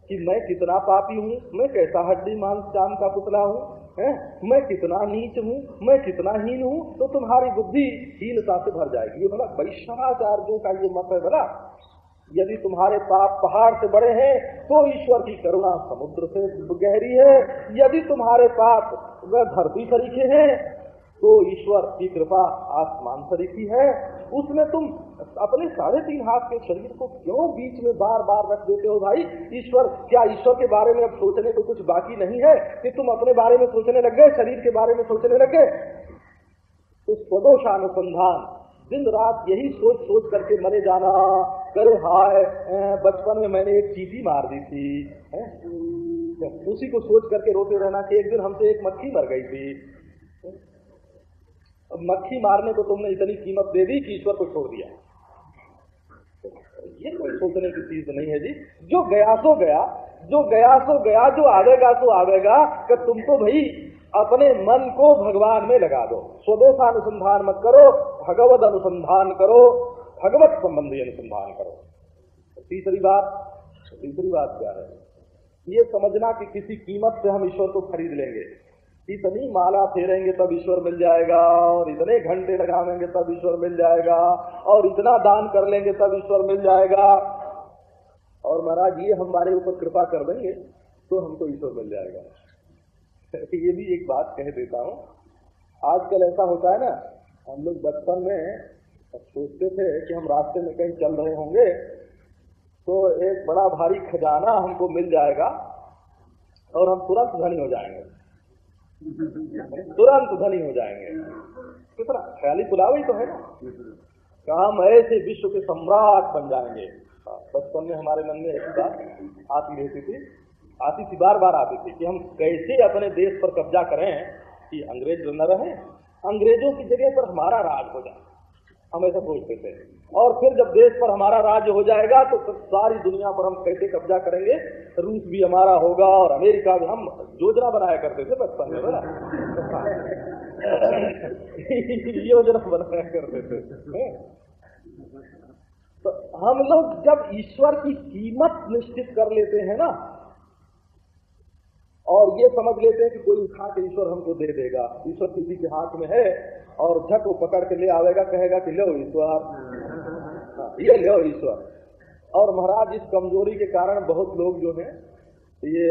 कि मैं कितना पापी हूँ, मैं कैसा हड्डी मांस चाँद का पुतला हूँ, है? मैं कितना नीच हूँ, मैं कितना हीन हूँ तो तुम्हारी बुद्धि हीनता से भर जाएगी। ये बोला वैष्णवाचार्यों का ये मत है बोला यदि तुम्हारे पाप पहाड़ से बड़े हैं तो ईश्वर की करुणा समुद्र से गहरी है। यदि तुम्हारे पाप वह धरती तरीके हैं तो ईश्वर की कृपा आसमान तरीकी है। उसमें तुम अपने साढ़े तीन हाथ के शरीर को क्यों बीच में बार बार रख देते हो भाई? ईश्वर, क्या ईश्वर के बारे में अब सोचने को कुछ बाकी नहीं है कि तुम अपने बारे में सोचने लग गए, शरीर के बारे में सोचने लग गए? तो स्वदोषानुसंधान दिन रात यही सोच सोच करके मरे जाना। करे, हाय बचपन में मैंने एक चीटी मार दी थी है? उसी को सोच करके रोते रहना कि एक दिन हमसे एक मक्खी मर गई थी। मक्खी मारने को तुमने इतनी कीमत दे दी कि ईश्वर को छोड़ दिया। ये कोई सोचने की चीज़ नहीं है जी। जो गया, सो गया। जो गया, सो गया। जो आवेगा, सो आवेगा। कि तुम तो भाई अपने मन को भगवान में लगा दो। स्वदेशानुसंधान मत करो भगवत अनुसंधान करो। भगवत संबंधी अनुसंधान करो। तीसरी बात तीसरी बात क्या है? ये समझना कि किसी कीमत से हम ईश्वर को खरीद लेंगे। इतनी माला फेरेंगे तब ईश्वर मिल जाएगा, और इतने घंटे लगावेंगे तब ईश्वर मिल जाएगा, और इतना दान कर लेंगे तब ईश्वर मिल जाएगा। और महाराज, ये हमारे ऊपर कृपा कर देंगे तो हमको ईश्वर मिल जाएगा। ये भी एक बात कह देता हूँ। आजकल ऐसा होता है ना, हम लोग बचपन में सोचते थे कि हम रास्ते में कहीं चल रहे होंगे तो एक बड़ा भारी खजाना हमको मिल जाएगा और हम तुरंत धनी हो जाएँगे। तुरंत धनी हो जाएँगे। कितना? ख्याली पुलावा ही तो है ना। कहा हम ऐसे विश्व के सम्राट बन जाएँगे। बचपन में हमारे मन में ऐसी बात आती रहती थी, आती थी बार बार आती थी कि हम कैसे अपने देश पर कब्जा करें कि अंग्रेज़ न रहे, अंग्रेज़ों की जगह पर हमारा राज हो जाए। हम ऐसा सोचते थे और फिर जब देश पर हमारा राज्य हो जाएगा तो सारी दुनिया पर हम कैसे कब्जा करेंगे? रूस भी हमारा होगा और अमेरिका भी। हम योजना बनाया करते थे बचपन में बोला योजना बनाया करते थे। तो हम लोग जब ईश्वर की कीमत निश्चित कर लेते हैं ना और ये समझ लेते हैं कि कोई उठा के ईश्वर हमको दे देगा। ईश्वर किसी के हाथ में है और झट वो पकड़ के ले आवेगा कहेगा कि लो ईश्वर। हाँ, ये लो ईश्वर। और महाराज इस कमज़ोरी के कारण बहुत लोग जो है ये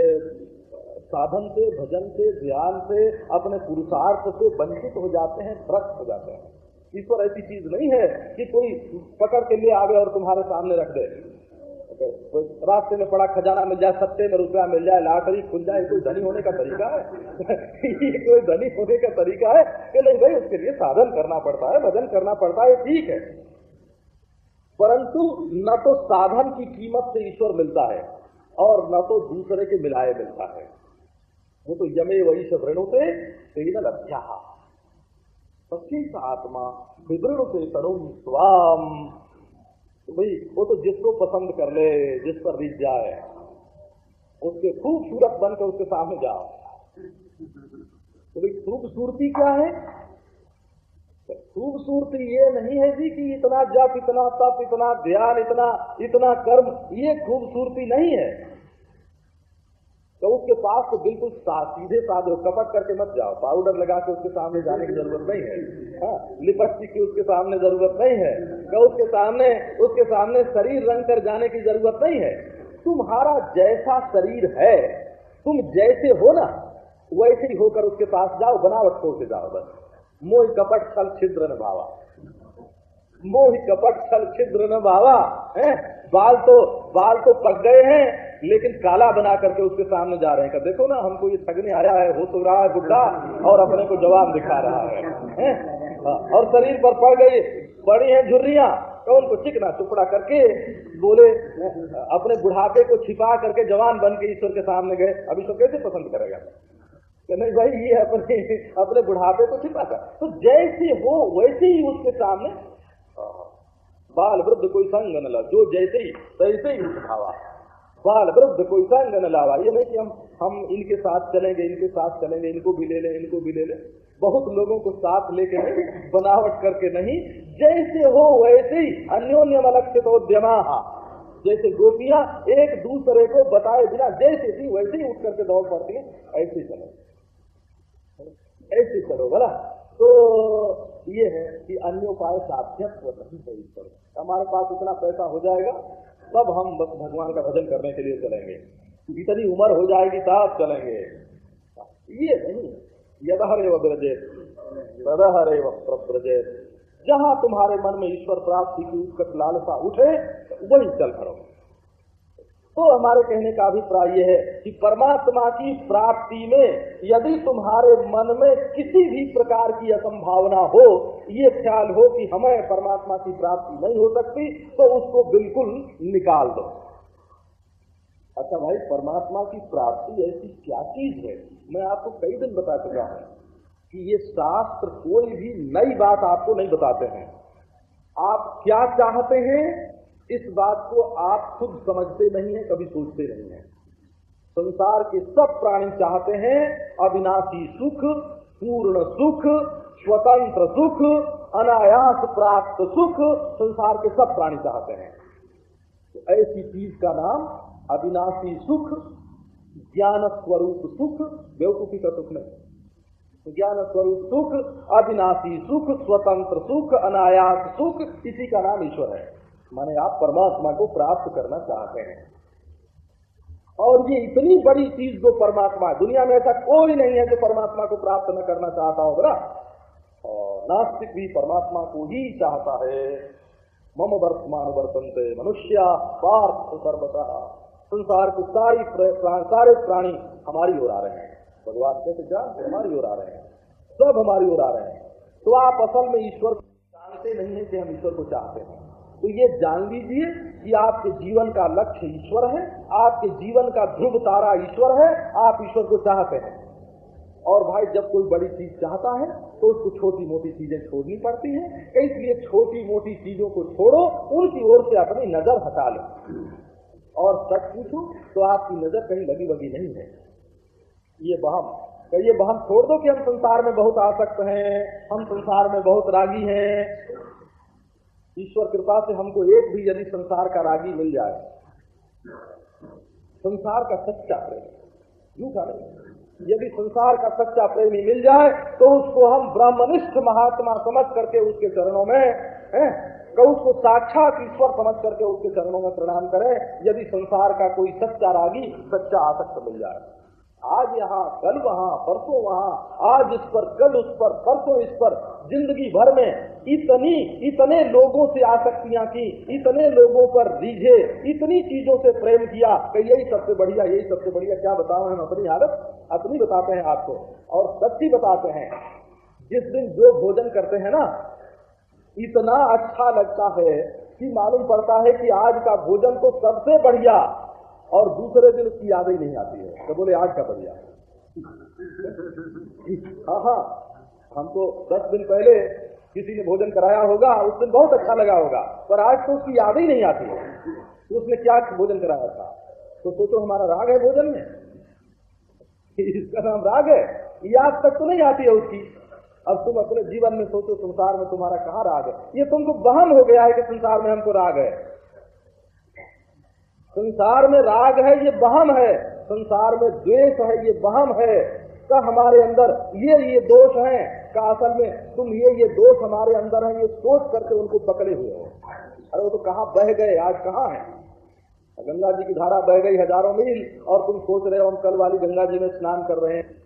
साधन से भजन से ध्यान से अपने पुरुषार्थ से वंचित हो जाते हैं भ्रष्ट हो जाते हैं। ईश्वर ऐसी चीज़ नहीं है कि कोई पकड़ के ले आवे और तुम्हारे सामने रख दे। रास्ते में पड़ा खजाना मिल जाए, सत्ते में रुपया मिल जाए, लाटरी खुल जाए कोई धनी होने का तरीका है? ये कोई धनी होने का तरीका है? कि नहीं भाई, उसके लिए साधन करना पड़ता है, भजन करना पड़ता है ठीक है। परंतु न तो साधन की कीमत से ईश्वर मिलता है, और न तो दूसरे के मिलाए मिलता है। वो तो यमे वही से वृणुते तेन लभ्या आत्मा विवृणुते तरुण स्वाम। भाई, वो तो जिसको पसंद कर ले, जिस पर रीत जाए, उसके खूबसूरत बनकर उसके सामने जाओ। तो भाई, खूबसूरती क्या है? खूबसूरती ये नहीं है जी कि इतना जप, इतना तप, इतना ध्यान, इतना इतना कर्म, ये खूबसूरती नहीं है। तो उसके पास तो बिल्कुल सीधे साधे कपट करके मत जाओ। पाउडर लगा के उसके सामने जाने की ज़रूरत नहीं है। हाँ, लिपस्टिक की उसके सामने ज़रूरत नहीं है। तो उसके सामने उसके सामने शरीर रंग कर जाने की ज़रूरत नहीं है। तुम्हारा जैसा शरीर है तुम जैसे हो ना वैसे ही होकर उसके पास जाओ बनावट छोड़ के जाओ बस। मोह कपट छल छिद्र न भावा। मोह कपट छल छिद्र न भावा है? बाल तो बाल तो पक गए हैं लेकिन काला बना करके उसके सामने जा रहे हैं। देखो ना हमको ये ठगने आया है हो तो रहा है बुढ़ा और अपने को जवाब दिखा रहा है, है? हाँ, और शरीर पर पड़ गई पड़ी है झुर्रिया। तो उनको चिकना टुकड़ा करके बोले अपने बुढ़ापे को छिपा करके जवान बन के ईश्वर के सामने गए। अब ईश्वर कैसे पसंद करेगा? नहीं भाई ये अपने अपने बुढ़ापे को छिपा कर। तो जैसे हो वैसे ही उसके सामने बाल वृद्ध कोई संग न जो जैसे ही तैसे ही उठ भावा बाल वृद्ध कोई संग न लावा, ये नहीं कि हम हम इनके साथ चलेंगे, इनके साथ चलेंगे, इनको भी ले लें, इनको भी ले लें। बहुत लोगों को साथ लेके नहीं, बनावट करके नहीं। जैसे हो वैसे ही अन्योन्यम अलक्षित उद्यमा। जैसे गोपियाँ एक दूसरे को बताए बिना जैसे थी वैसे ही उठ करके दौड़ पड़ती है, ऐसे चलो। ऐसे चलो, बोला? तो ये है कि अन्योपाय साध्यत्व नहीं है हमारे पास इतना पैसा हो जाएगा तब हम भगवान का भजन करने के लिए चलेंगे। इतनी उम्र हो जाएगी, तब चलेंगे। ये नहीं यदहरे ब्रजेत तदहरे प्रब्रजेत जहाँ तुम्हारे मन में ईश्वर प्राप्ति की उत्कट लालसा उठे वही चल खड़ो। तो हमारे कहने का अभिप्राय यह है कि परमात्मा की प्राप्ति में यदि तुम्हारे मन में किसी भी प्रकार की असंभावना हो, ये ख्याल हो कि हमें परमात्मा की प्राप्ति नहीं हो सकती तो उसको बिल्कुल निकाल दो। अच्छा भाई, परमात्मा की प्राप्ति ऐसी क्या चीज़ है? मैं आपको कई दिन बता चुका हूँ कि ये शास्त्र कोई भी नई बात आपको नहीं बताते हैं। आप क्या चाहते हैं? इस बात को आप खुद समझते नहीं है, कभी सोचते नहीं है। संसार के सब प्राणी चाहते हैं अविनाशी सुख, पूर्ण सुख, स्वतंत्र सुख, अनायास प्राप्त सुख, संसार के सब प्राणी चाहते हैं। तो ऐसी चीज़ का नाम अविनाशी सुख ज्ञान स्वरूप सुख, बेवकूफ़ी का सुख नहीं। ज्ञान स्वरूप सुख, अविनाशी सुख, स्वतंत्र सुख, अनायास सुख, इसी का नाम ईश्वर है। माने आप परमात्मा को प्राप्त करना चाहते हैं। और ये इतनी बड़ी चीज़ जो परमात्मा है दुनिया में ऐसा कोई नहीं है जो परमात्मा को प्राप्त न करना चाहता हो होगा और नास्तिक भी परमात्मा को ही चाहता है। मम वर्तमान वर्तनते मनुष्य पार्थ सर्वता। संसार के सारी सारे प्राणी हमारी ओर आ रहे हैं। भगवान कैसे जानते हमारी ओर आ रहे हैं। सब हमारी ओर आ रहे हैं। तो आप असल में ईश्वर जानते नहीं है कि हम ईश्वर को चाहते हैं। तो ये जान लीजिए कि आपके जीवन का लक्ष्य ईश्वर है, आपके जीवन का ध्रुव तारा ईश्वर है, आप ईश्वर को चाहते हैं। और भाई, जब कोई बड़ी चीज़ चाहता है तो उसको छोटी मोटी चीज़ें छोड़नी पड़ती हैं। इसलिए छोटी मोटी चीज़ों को छोड़ो, उनकी ओर से अपनी नज़र हटा लो। और सच पूछो तो आपकी नज़र कहीं लगी वगी नहीं है। ये बहम ये बहम, छोड़ दो कि हम संसार में बहुत आसक्त हैं, हम संसार में बहुत रागी हैं। ईश्वर कृपा से हमको एक भी यदि संसार का रागी मिल जाए, संसार का सच्चा प्रेम, झूठा नहीं। यदि संसार का सच्चा प्रेमी मिल जाए तो उसको हम ब्राह्मनिष्ठ महात्मा समझ करके उसके चरणों में, है तो उसको साक्षात ईश्वर समझ करके उसके चरणों में प्रणाम करें। यदि संसार का कोई सच्चा रागी, सच्चा आसक्त मिल जाए। आज यहाँ, कल वहाँ, परसों वहाँ, आज इस पर, कल उस पर, परसों इस पर, ज़िंदगी भर में इतनी, इतने लोगों से आसक्तियाँ की, इतने लोगों पर रीझे, इतनी चीज़ों से प्रेम किया कि यही सबसे बढ़िया, यही सबसे बढ़िया, क्या बताओ हम अपनी हालत? अपनी बताते हैं आपको, और सच्ची बताते हैं। जिस दिन जो भोजन करते हैं ना, इतना अच्छा लगता है कि मालूम पड़ता है कि आज का भोजन तो सबसे बढ़िया और दूसरे दिन उसकी याद ही नहीं आती है। तो बोले, आज का बढ़िया। हाँ हाँ। हमको दस दिन पहले किसी ने भोजन कराया होगा, उस दिन बहुत अच्छा लगा होगा, पर आज तो उसकी याद ही नहीं आती है। तो उसने क्या भोजन कराया था? तो सोचो, हमारा राग है भोजन में। इसका नाम राग है। याद तक तो नहीं आती है उसकी। अब तुम अपने जीवन में सोचो, संसार में तुम्हारा कहाँ राग है? ये तुमको बहम हो गया है कि संसार में हमको राग है। संसार में राग है, ये बहम है। संसार में द्वेष है, ये बहम है। का हमारे अंदर, ये ये दोष हैं। का असल में, तुम ये ये दोष हमारे अंदर हैं, ये सोच करके उनको पकड़े हुए हो। अरे वो तो कहाँ बह गए, आज कहाँ है? गंगा जी की धारा बह गई हज़ारों मील, और तुम सोच रहे हो हम कल वाली गंगा जी में स्नान कर रहे हैं।